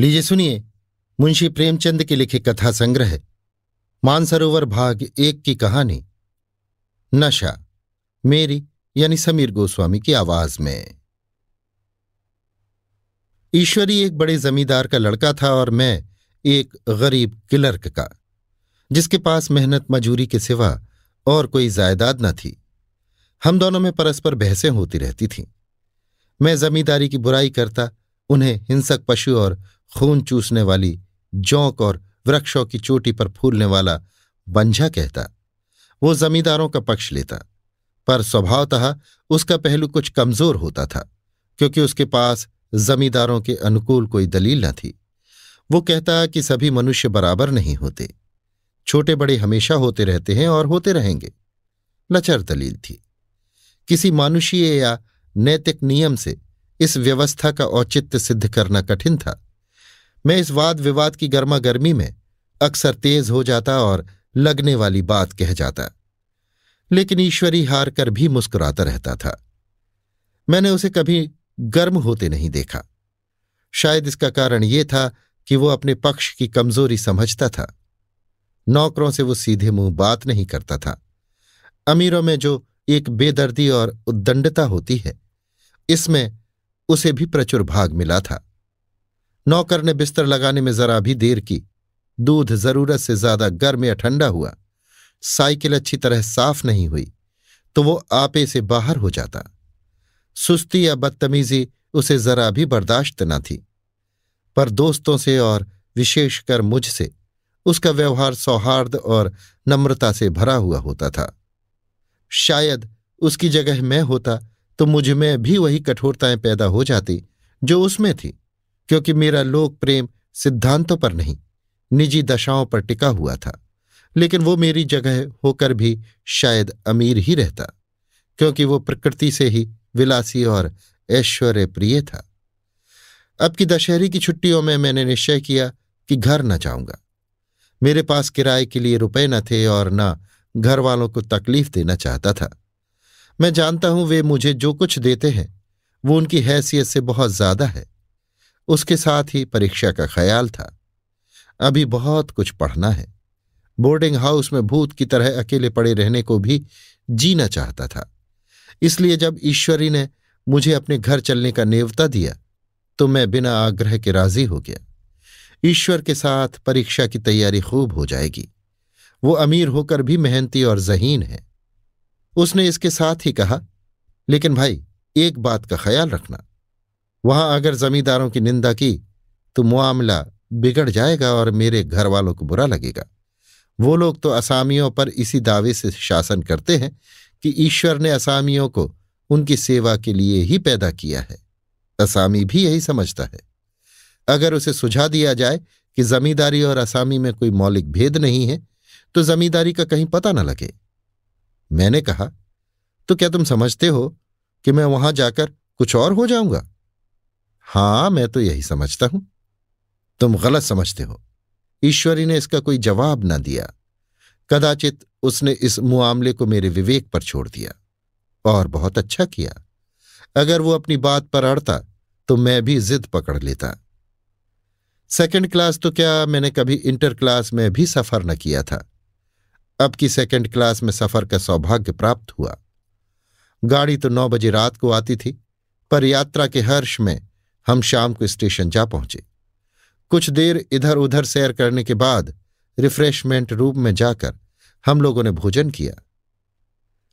लीजिए, सुनिए। मुंशी प्रेमचंद के लिखे कथा संग्रह मानसरोवर भाग एक की कहानी। नशा, मेरी, यानी समीर गोस्वामी की आवाज़ में। ईश्वरी एक बड़े जमींदार का लड़का था और मैं एक गरीब क्लर्क का, जिसके पास मेहनत मजूरी के सिवा और कोई जायदाद न थी। हम दोनों में परस्पर बहसें होती रहती थीं। मैं जमींदारी की बुराई करता, उन्हें हिंसक पशु और खून चूसने वाली जौक और वृक्षों की चोटी पर फूलने वाला बंझा कहता, वो जमींदारों का पक्ष लेता, पर स्वभावतः उसका पहलू कुछ कमज़ोर होता था, क्योंकि उसके पास जमींदारों के अनुकूल कोई दलील न थी। वो कहता कि सभी मनुष्य बराबर नहीं होते छोटे बड़े हमेशा होते रहते हैं और होते रहेंगे। लचर दलील थी। किसी मानुषीय या नैतिक नियम से इस व्यवस्था का औचित्य सिद्ध करना कठिन था। मैं इस वाद विवाद की गर्मा गर्मी में अक्सर तेज हो जाता और लगने वाली बात कह जाता। लेकिन ईश्वरी हार कर भी मुस्कुराता रहता था। मैंने उसे कभी गर्म होते नहीं देखा। शायद इसका कारण यह था कि वो अपने पक्ष की कमज़ोरी समझता था। नौकरों से वो सीधे मुँह बात नहीं करता था। अमीरों में जो एक बेदर्दी और उद्दंडता होती है, इसमें उसे भी प्रचुर भाग मिला था। नौकर ने बिस्तर लगाने में जरा भी देर की। दूध ज़रूरत से ज़्यादा गर्म या ठंडा हुआ। साइकिल अच्छी तरह साफ़ नहीं हुई तो वो आपे से बाहर हो जाता। सुस्ती या बदतमीजी उसे जरा भी बर्दाश्त न थी। पर दोस्तों से और विशेषकर मुझसे उसका व्यवहार सौहार्द और नम्रता से भरा हुआ होता था। शायद उसकी जगह मैं होता तो मुझमें भी वही कठोरताएँ पैदा हो जाती जो उसमें थी। क्योंकि मेरा लोक प्रेम सिद्धांतों पर नहीं, निजी दशाओं पर टिका हुआ था। लेकिन वो मेरी जगह होकर भी शायद अमीर ही रहता, क्योंकि वो प्रकृति से ही विलासी और ऐश्वर्य प्रिय था। अब की दशहरी की छुट्टियों में मैंने निश्चय किया कि घर न जाऊँगा। मेरे पास किराए के लिए रुपए न थे और न घर वालों को तकलीफ़ देना चाहता था। मैं जानता हूँ वे मुझे जो कुछ देते हैं, वो उनकी हैसियत से बहुत ज़्यादा है। उसके साथ ही परीक्षा का ख्याल था। अभी बहुत कुछ पढ़ना है। बोर्डिंग हाउस में भूत की तरह अकेले पड़े रहने को भी जीना चाहता था। इसलिए जब ईश्वरी ने मुझे अपने घर चलने का नेवता दिया तो मैं बिना आग्रह के राज़ी हो गया। ईश्वर के साथ परीक्षा की तैयारी खूब हो जाएगी। वो अमीर होकर भी मेहनती और जहीन है। उसने इसके साथ ही कहा, लेकिन भाई, एक बात का ख्याल रखना। वहाँ अगर जमींदारों की निंदा की तो मामला बिगड़ जाएगा और मेरे घर वालों को बुरा लगेगा। वो लोग तो असामियों पर इसी दावे से शासन करते हैं कि ईश्वर ने असामियों को उनकी सेवा के लिए ही पैदा किया है। असामी भी यही समझता है। अगर उसे सुझा दिया जाए कि जमींदारी और असामी में कोई मौलिक भेद नहीं है तो जमींदारी का कहीं पता न लगे। मैंने कहा तो क्या तुम समझते हो कि मैं वहाँ जाकर कुछ और हो जाऊँगा? हाँ, मैं तो यही समझता हूँ। तुम गलत समझते हो। ईश्वरी ने इसका कोई जवाब न दिया। कदाचित उसने इस मुआमले को मेरे विवेक पर छोड़ दिया और बहुत अच्छा किया। अगर वो अपनी बात पर अड़ता तो मैं भी जिद पकड़ लेता। सेकंड क्लास तो क्या मैंने कभी इंटर क्लास में भी सफ़र न किया था। अब की सेकंड क्लास में सफ़र का सौभाग्य प्राप्त हुआ। गाड़ी तो नौ बजे रात को आती थी, पर यात्रा के हर्ष में हम शाम को स्टेशन जा पहुँचे। कुछ देर इधर उधर सैर करने के बाद रिफ्रेशमेंट रूम में जाकर हम लोगों ने भोजन किया।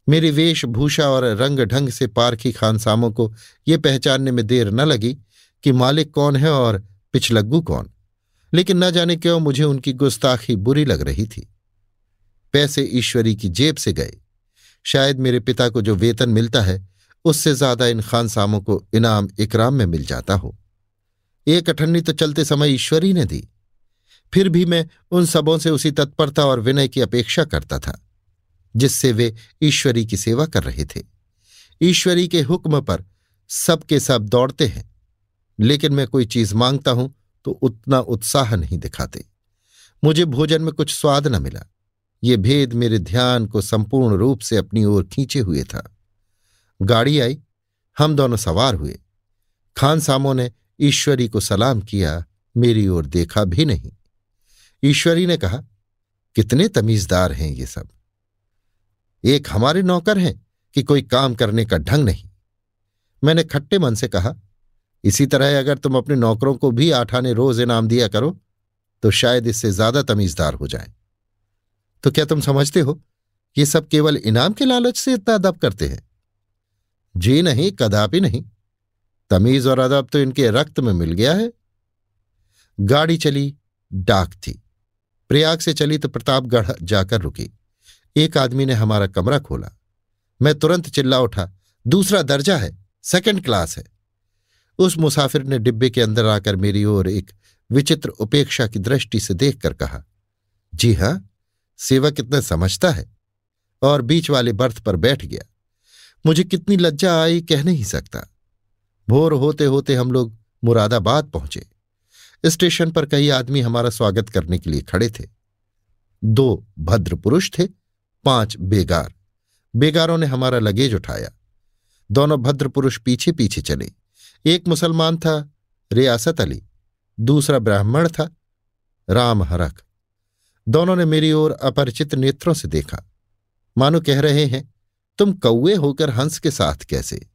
मेरी वेशभूषा और रंग ढंग से पारखी खानसामों को ये पहचानने में देर न लगी कि मालिक कौन है और पिछलग्गू कौन। लेकिन न जाने क्यों मुझे उनकी गुस्ताखी बुरी लग रही थी। पैसे ईश्वरी की जेब से गए। शायद मेरे पिता को जो वेतन मिलता है उससे ज़्यादा इन खानसामों को इनाम इकराम में मिल जाता हो। एक अठन्नी तो चलते समय ईश्वरी ने दी। फिर भी मैं उन सबों से उसी तत्परता और विनय की अपेक्षा करता था, जिससे वे ईश्वरी की सेवा कर रहे थे। ईश्वरी के हुक्म पर सबके सब दौड़ते हैं, लेकिन मैं कोई चीज़ माँगता हूँ तो उतना उत्साह नहीं दिखाते। मुझे भोजन में कुछ स्वाद न मिला। ये भेद मेरे ध्यान को संपूर्ण रूप से अपनी ओर खींचे हुए था। गाड़ी आई। हम दोनों सवार हुए। खान सामों ने ईश्वरी को सलाम किया, मेरी ओर देखा भी नहीं। ईश्वरी ने कहा, कितने तमीजदार हैं ये सब। एक हमारे नौकर हैं कि कोई काम करने का ढंग नहीं। मैंने खट्टे मन से कहा, इसी तरह अगर तुम अपने नौकरों को भी आठ आने रोज इनाम दिया करो तो शायद इससे ज़्यादा तमीजदार हो जाए। तो क्या तुम समझते हो, ये सब केवल इनाम के लालच से इतना अदब करते हैं? जी नहीं, कदापि नहीं। तमीज और अदब तो इनके रक्त में मिल गया है। गाड़ी चली, डाक थी। प्रयाग से चली तो प्रतापगढ़ जाकर रुकी। एक आदमी ने हमारा कमरा खोला। मैं तुरंत चिल्ला उठा, दूसरा दर्जा है सेकंड क्लास है। उस मुसाफिर ने डिब्बे के अंदर आकर मेरी ओर एक विचित्र उपेक्षा की दृष्टि से देखकर कहा, जी हाँ, सेवक कितना समझता है। और बीच वाले बर्थ पर बैठ गया। मुझे कितनी लज्जा आई कह नहीं सकता। भोर होते होते हम लोग मुरादाबाद पहुँचे। स्टेशन पर कई आदमी हमारा स्वागत करने के लिए खड़े थे। दो भद्र पुरुष थे, पाँच बेगार। बेगारों ने हमारा लगेज उठाया। दोनों भद्र पुरुष पीछे पीछे चले। एक मुसलमान था, रियासत अली। दूसरा ब्राह्मण था, राम हरख। दोनों ने मेरी ओर अपरिचित नेत्रों से देखा। मानो कह रहे हैं तुम कौए होकर हंस के साथ कैसे?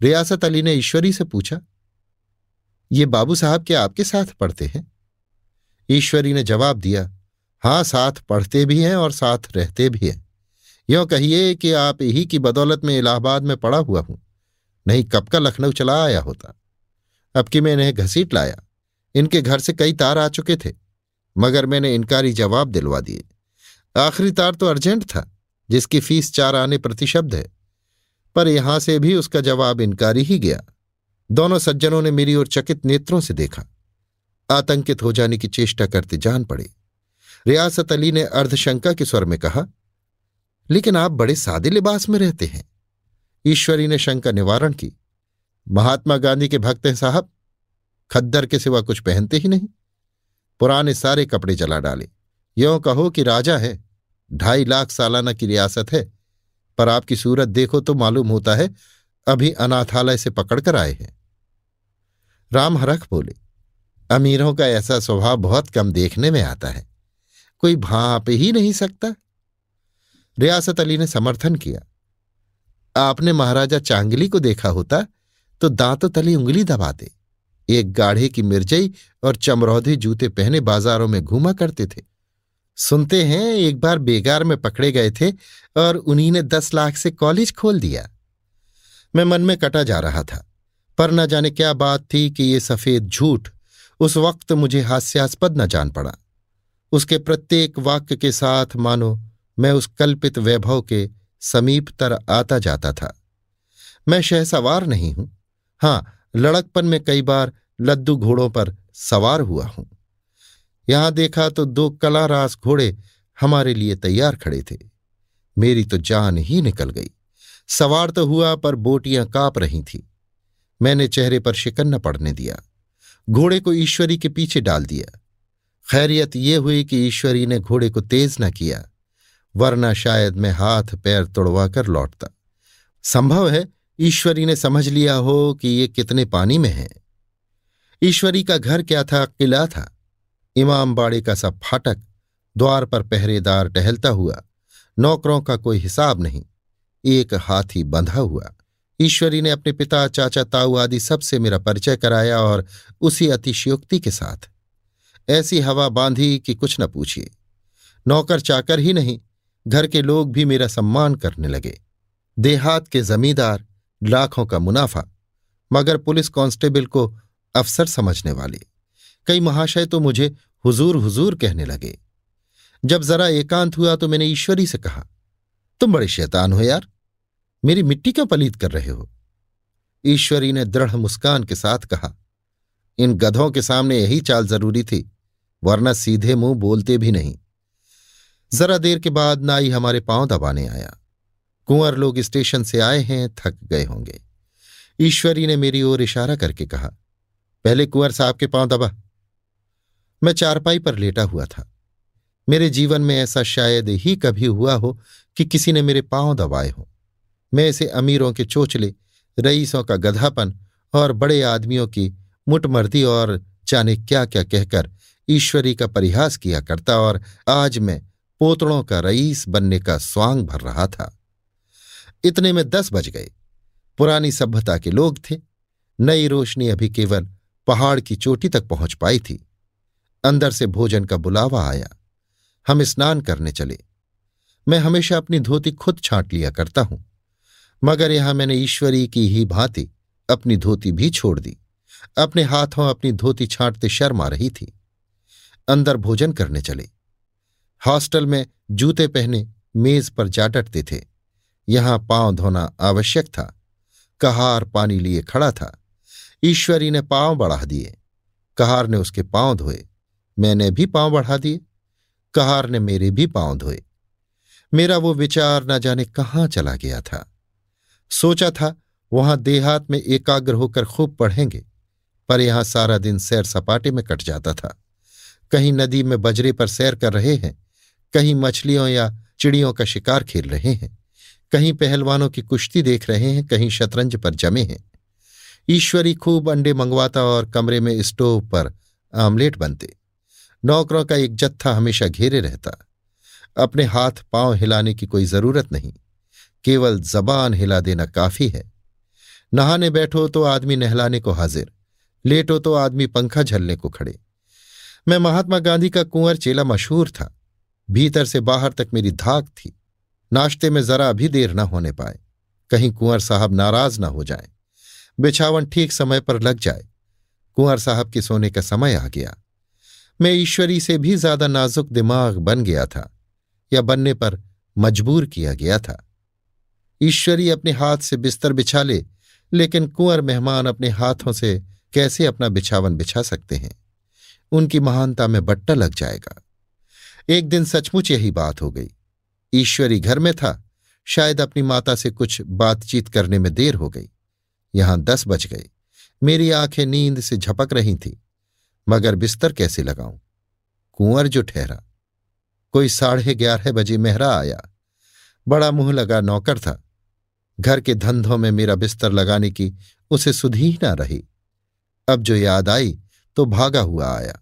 रियासत अली ने ईश्वरी से पूछा, ये बाबू साहब क्या आपके साथ पढ़ते हैं? ईश्वरी ने जवाब दिया, हाँ, साथ पढ़ते भी हैं और साथ रहते भी हैं। यो कहिए कि आप ही की बदौलत में इलाहाबाद में पड़ा हुआ हूँ। नहीं, कब का लखनऊ चला आया होता? अब कि मैं इन्हें घसीट लाया? इनके घर से कई तार आ चुके थे, मगर मैंने इनकारी जवाब दिलवा दिए। आखिरी तार तो अर्जेंट था। जिसकी फ़ीस चार आने प्रतिशब्द है। पर यहाँ से भी उसका जवाब इनकारी ही गया। दोनों सज्जनों ने मेरी ओर चकित नेत्रों से देखा। आतंकित हो जाने की चेष्टा करते जान पड़े। रियासत अली ने अर्धशंका के स्वर में कहा, लेकिन आप बड़े सादे लिबास में रहते हैं। ईश्वरी ने शंका निवारण की, महात्मा गांधी के भक्त हैं साहब। खद्दर के सिवा कुछ पहनते ही नहीं। पुराने सारे कपड़े जला डाले। यों कहो कि राजा है। ढाई लाख सालाना की रियासत है। पर आपकी सूरत देखो तो मालूम होता है, अभी अनाथालय से पकड़कर आए हैं। राम हरख बोले, अमीरों का ऐसा स्वभाव बहुत कम देखने में आता है। कोई भाप ही नहीं सकता। रियासत अली ने समर्थन किया। आपने महाराजा चांगली को देखा होता तो दांतों तली उंगली दबाते। एक गाढ़े की मिर्जई और चमरौधे जूते पहने बाजारों में घूमा करते थे। सुनते हैं, एक बार बेगार में पकड़े गए थे और उन्हीं ने दस लाख से कॉलेज खोल दिया। मैं मन में कटा जा रहा था, पर न जाने क्या बात थी कि ये सफ़ेद झूठ उस वक्त मुझे हास्यास्पद न जान पड़ा। उसके प्रत्येक वाक्य के साथ, मानो मैं उस कल्पित वैभव के समीपतर आता जाता था। मैं शहसवार नहीं हूँ। हाँ, लड़कपन में कई बार लद्दू घोड़ों पर सवार हुआ हूँ। यहाँ देखा तो दो कलारास घोड़े हमारे लिए तैयार खड़े थे। मेरी तो जान ही निकल गई। सवार तो हुआ, पर बोटियाँ काँप रही थीं। मैंने चेहरे पर शिकन न पड़ने दिया। घोड़े को ईश्वरी के पीछे डाल दिया। खैरियत ये हुई कि ईश्वरी ने घोड़े को तेज न किया, वरना शायद मैं हाथ पैर तोड़वाकर लौटता। संभव है ईश्वरी ने समझ लिया हो कि ये कितने पानी में है। ईश्वरी का घर क्या था, किला था? इमाम बाड़े का सब फाटक द्वार पर पहरेदार टहलता हुआ, नौकरों का कोई हिसाब नहीं, एक हाथी बंधा हुआ। ईश्वरी ने अपने पिता, चाचा, ताऊ आदि सबसे मेरा परिचय कराया और उसी अतिशयोक्ति के साथ। ऐसी हवा बांधी कि कुछ न पूछिए। नौकर चाकर ही नहीं, घर के लोग भी मेरा सम्मान करने लगे। देहात के जमींदार, लाखों का मुनाफा, मगर पुलिस कांस्टेबल को अफसर समझने वाले। कई महाशय तो मुझे हुजूर हुजूर कहने लगे। जब जरा एकांत हुआ तो मैंने ईश्वरी से कहा, तुम बड़े शैतान हो यार, मेरी मिट्टी क्यों पलीत कर रहे हो? ईश्वरी ने दृढ़ मुस्कान के साथ कहा, इन गधों के सामने यही चाल ज़रूरी थी, वरना सीधे मुँह बोलते भी नहीं। जरा देर के बाद नाई हमारे पाँव दबाने आया। कुंवर लोग स्टेशन से आए हैं, थक गए होंगे। ईश्वरी ने मेरी ओर इशारा करके कहा, पहले कुंवर साहब के पाँव दबा मैं चारपाई पर लेटा हुआ था। मेरे जीवन में ऐसा शायद ही कभी हुआ हो कि किसी ने मेरे पाँव दबाए हो। मैं इसे अमीरों के चोचले, रईसों का गधापन और बड़े आदमियों की मुटमर्दी और जाने क्या क्या कहकर ईश्वरी का परिहास किया करता और आज मैं पोतड़ों का रईस बनने का स्वांग भर रहा था। इतने में दस बज गए। पुरानी सभ्यता के लोग थे। नई रोशनी अभी केवल पहाड़ की चोटी तक पहुँच पाई थी। अंदर से भोजन का बुलावा आया। हम स्नान करने चले। मैं हमेशा अपनी धोती खुद छांट लिया करता हूँ, मगर यहाँ मैंने ईश्वरी की ही भांति अपनी धोती भी छोड़ दी। अपने हाथों अपनी धोती छांटते शर्म आ रही थी। अंदर भोजन करने चले। हॉस्टल में जूते पहने मेज पर जा डटते थे। यहाँ पाँव धोना आवश्यक था। कहार पानी लिए खड़ा था। ईश्वरी ने पाँव बढ़ा दिए। कहार ने उसके पाँव धोए। मैंने भी पाँव बढ़ा दिए। कहार ने मेरे भी पाँव धोए। मेरा वो विचार न जाने कहाँ चला गया था। सोचा था, वहाँ देहात में एकाग्र होकर खूब पढ़ेंगे, पर यहाँ सारा दिन सैर सपाटे में कट जाता था। कहीं नदी में बजरे पर सैर कर रहे हैं, कहीं मछलियों या चिड़ियों का शिकार खेल रहे हैं, कहीं पहलवानों की कुश्ती देख रहे हैं, कहीं शतरंज पर जमे हैं। ईश्वरी खूब अंडे मंगवाता और कमरे में स्टोव पर आमलेट बनते। नौकरों का एक जत्था हमेशा घेरे रहता। अपने हाथ पाँव हिलाने की कोई ज़रूरत नहीं। केवल जबान हिला देना काफ़ी है। नहाने बैठो तो आदमी नहलाने को हाजिर। लेटो तो आदमी पंखा झलने को खड़े। मैं महात्मा गांधी का कुंवर चेला मशहूर था। भीतर से बाहर तक मेरी धाक थी। नाश्ते में जरा भी देर न होने पाए। कहीं कुंवर साहब नाराज़ न हो जाए। बिछावन ठीक समय पर लग जाए। कुंवर साहब के सोने का समय आ गया। मैं ईश्वरी से भी ज़्यादा नाजुक दिमाग बन गया था, या बनने पर मजबूर किया गया था। ईश्वरी अपने हाथ से बिस्तर बिछा ले लेकिन कुंवर मेहमान अपने हाथों से कैसे अपना बिछावन बिछा सकते हैं? उनकी महानता में बट्टा लग जाएगा। एक दिन सचमुच यही बात हो गई। ईश्वरी घर में था, शायद अपनी माता से कुछ बातचीत करने में देर हो गई। यहाँ दस बज गए। मेरी आँखें नींद से झपक रही थी। मगर बिस्तर कैसे लगाऊँ? कुंवर जो ठहरा। कोई साढ़े ग्यारह बजे मेहरा आया। बड़ा मुँह लगा नौकर था। घर के धंधों में मेरा बिस्तर लगाने की उसे सुधी ना रही। अब जो याद आई तो भागा हुआ आया।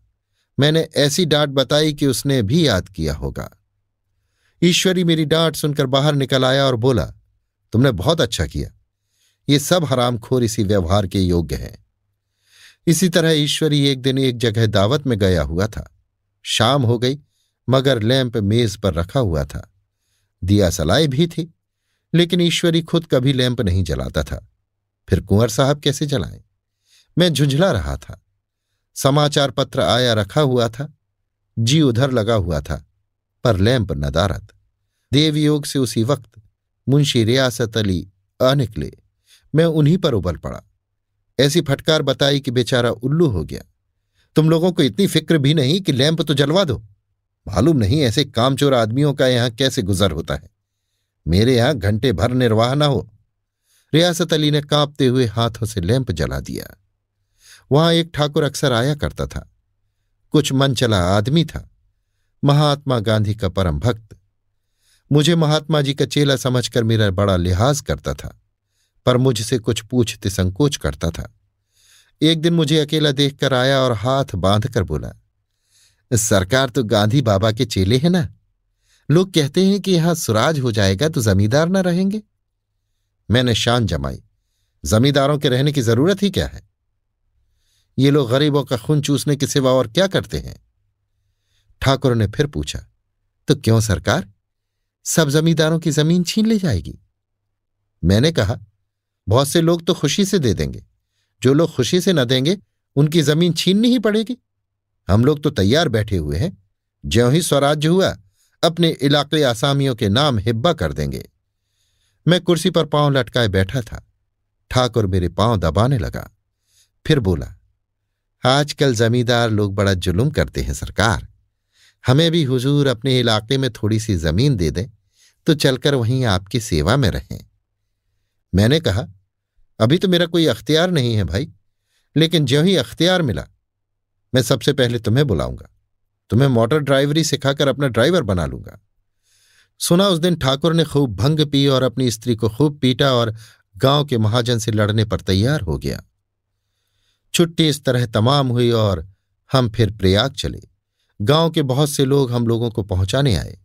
मैंने ऐसी डांट बताई कि उसने भी याद किया होगा। ईश्वरी मेरी डांट सुनकर बाहर निकल आया और बोला, तुमने बहुत अच्छा किया। ये सब हरामखोर इसी व्यवहार के योग्य हैं। इसी तरह ईश्वरी एक दिन एक जगह दावत में गया हुआ था। शाम हो गई, मगर लैंप मेज पर रखा हुआ था। दिया सलाई भी थी, लेकिन ईश्वरी खुद कभी लैंप नहीं जलाता था। फिर कुंवर साहब कैसे जलाएँ? मैं झुंझला रहा था। समाचार पत्र आया रखा हुआ था, जी उधर लगा हुआ था, पर लैंप नदारत देवयोग से उसी वक्त मुंशी रियासत अली अनिकले मैं उन्हीं पर उबल पड़ा। ऐसी फटकार बताई कि बेचारा उल्लू हो गया। तुम लोगों को इतनी फ़िक्र भी नहीं कि लैंप तो जलवा दो। मालूम नहीं ऐसे कामचोर आदमियों का यहाँ कैसे गुजर होता है। मेरे यहाँ घंटे भर निर्वाह न हो। रियासत अली ने कांपते हुए हाथों से लैंप जला दिया। वहाँ एक ठाकुर अक्सर आया करता था। कुछ मन चला आदमी था। महात्मा गांधी का परम भक्त। मुझे महात्मा जी का चेला समझकर मेरा बड़ा लिहाज करता था। पर मुझसे कुछ पूछते संकोच करता था। एक दिन मुझे अकेला देखकर आया और हाथ बांधकर बोला, सरकार तो गांधी बाबा के चेले हैं ना? लोग कहते हैं कि यहाँ सुराज हो जाएगा तो जमींदार ना रहेंगे। मैंने शान जमाई। जमींदारों के रहने की ज़रूरत ही क्या है? ये लोग गरीबों का खून चूसने के सिवा और क्या करते हैं? ठाकुर ने फिर पूछा तो क्यों सरकार? सब जमींदारों की ज़मीन छीन ले जाएगी? मैंने कहा बहुत से लोग तो खुशी से दे देंगे। जो लोग खुशी से न देंगे, उनकी ज़मीन छीननी ही पड़ेगी। हम लोग तो तैयार बैठे हुए हैं। ज्यों ही स्वराज्य हुआ, अपने इलाके आसामियों के नाम हिब्बा कर देंगे। मैं कुर्सी पर पाँव लटकाए बैठा था। ठाकुर मेरे पाँव दबाने लगा। फिर बोला, आजकल जमींदार लोग बड़ा जुलुम करते हैं सरकार। हमें भी हुजूर अपने इलाके में थोड़ी सी ज़मीन दे दें तो चलकर वहीं आपकी सेवा में रहें। मैंने कहा अभी तो मेरा कोई अख्तियार नहीं है भाई, लेकिन ज्यों ही अख्तियार मिला, मैं सबसे पहले तुम्हें बुलाऊँगा। तुम्हें मोटर ड्राइवरी सिखाकर अपना ड्राइवर बना लूँगा। सुना उस दिन ठाकुर ने खूब भंग पी और अपनी स्त्री को खूब पीटा और गाँव के महाजन से लड़ने पर तैयार हो गया। छुट्टी इस तरह तमाम हुई और हम फिर प्रयाग चले। गाँव के बहुत से लोग हम लोगों को पहुँचाने आए।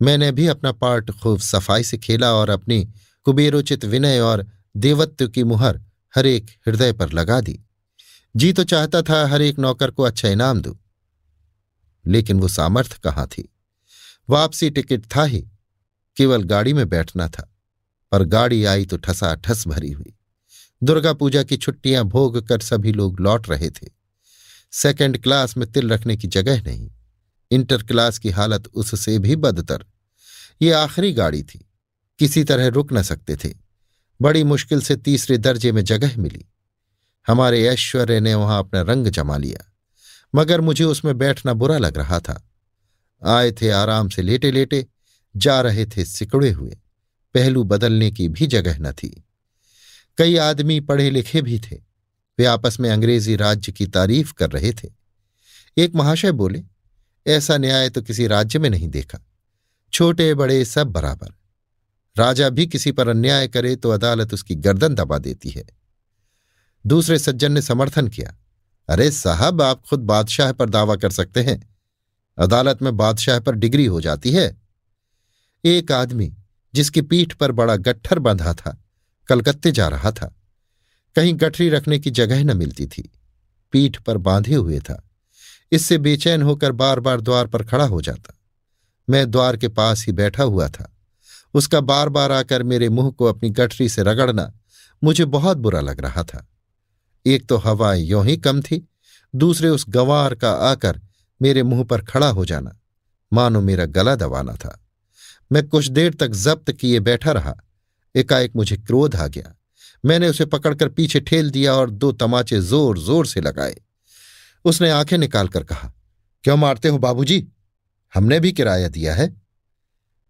मैंने भी अपना पार्ट खूब सफ़ाई से खेला और अपनी कुबेरोचित विनय और देवत्व की मुहर हर एक हृदय पर लगा दी। जी तो चाहता था हर एक नौकर को अच्छा इनाम दू। लेकिन वो सामर्थ्य कहाँ थी? वापसी टिकट था ही, केवल गाड़ी में बैठना था, पर गाड़ी आई तो ठसा ठस भरी हुई। दुर्गा पूजा की छुट्टियाँ भोग कर सभी लोग लौट रहे थे। सेकंड क्लास में तिल रखने की जगह नहीं, इंटर क्लास की हालत उससे भी बदतर। ये आखिरी गाड़ी थी, किसी तरह रुक न सकते थे। बड़ी मुश्किल से तीसरे दर्जे में जगह मिली। हमारे ऐश्वर्य ने वहाँ अपना रंग जमा लिया, मगर मुझे उसमें बैठना बुरा लग रहा था। आए थे आराम से लेटे लेटे जा रहे थे सिकड़े हुए, पहलू बदलने की भी जगह न थी। कई आदमी पढ़े लिखे भी थे, वे आपस में अंग्रेज़ी राज्य की तारीफ़ कर रहे थे। एक महाशय बोले, ऐसा न्याय तो किसी राज्य में नहीं देखा छोटे बड़े सब बराबर। राजा भी किसी पर अन्याय करे तो अदालत उसकी गर्दन दबा देती है। दूसरे सज्जन ने समर्थन किया। अरे साहब, आप खुद बादशाह पर दावा कर सकते हैं। अदालत में बादशाह पर डिग्री हो जाती है। एक आदमी, जिसकी पीठ पर बड़ा गट्ठर बंधा था, कलकत्ते जा रहा था। कहीं गठरी रखने की जगह न मिलती थी। पीठ पर बांधे हुए था। इससे बेचैन होकर बार बार द्वार पर खड़ा हो जाता। मैं द्वार के पास ही बैठा हुआ था। उसका बार बार आकर मेरे मुँह को अपनी गठरी से रगड़ना मुझे बहुत बुरा लग रहा था। एक तो हवा यों ही कम थी, दूसरे उस गंवार का आकर मेरे मुँह पर खड़ा हो जाना। मानो मेरा गला दबाना था। मैं कुछ देर तक जब्त किए बैठा रहा। एकाएक मुझे क्रोध आ गया। मैंने उसे पकड़कर पीछे ठेल दिया और दो तमाचे ज़ोर ज़ोर से लगाए। उसने आँखें निकालकर कहा, क्यों मारते हो बाबूजी? हमने भी किराया दिया है।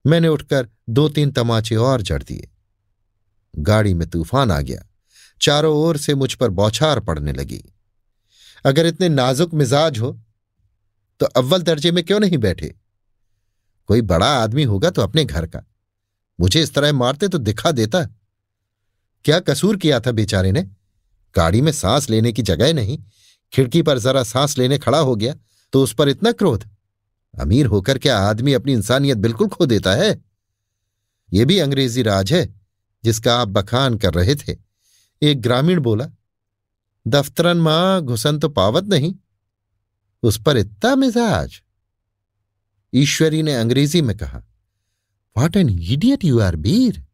मैंने उठकर दो तीन तमाचे और जड़ दिए। गाड़ी में तूफ़ान आ गया। चारों ओर से मुझ पर बौछार पड़ने लगी। अगर इतने नाजुक मिजाज हो तो अव्वल दर्जे में क्यों नहीं बैठे? कोई बड़ा आदमी होगा तो अपने घर का। मुझे इस तरह मारते तो दिखा देता। क्या कसूर किया था बेचारे ने? गाड़ी में सांस लेने की जगह नहीं। खिड़की पर जरा सांस लेने खड़ा हो गया तो उस पर इतना क्रोध। अमीर होकर क्या आदमी अपनी इंसानियत बिल्कुल खो देता है? यह भी अंग्रेज़ी राज है, जिसका आप बखान कर रहे थे। एक ग्रामीण बोला, दफ्तरन माँ, घुसन तो पावत नहीं। उस पर इतना मिजाज? ईश्वरी ने अंग्रेज़ी में कहा what an idiot you are बीर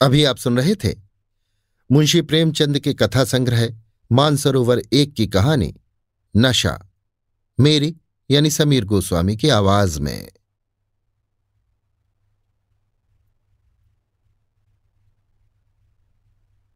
अभी आप सुन रहे थे, मुंशी प्रेमचंद के कथा संग्रह मानसरोवर एक की कहानी, नशा। मेरी यानी समीर गोस्वामी की आवाज़ में।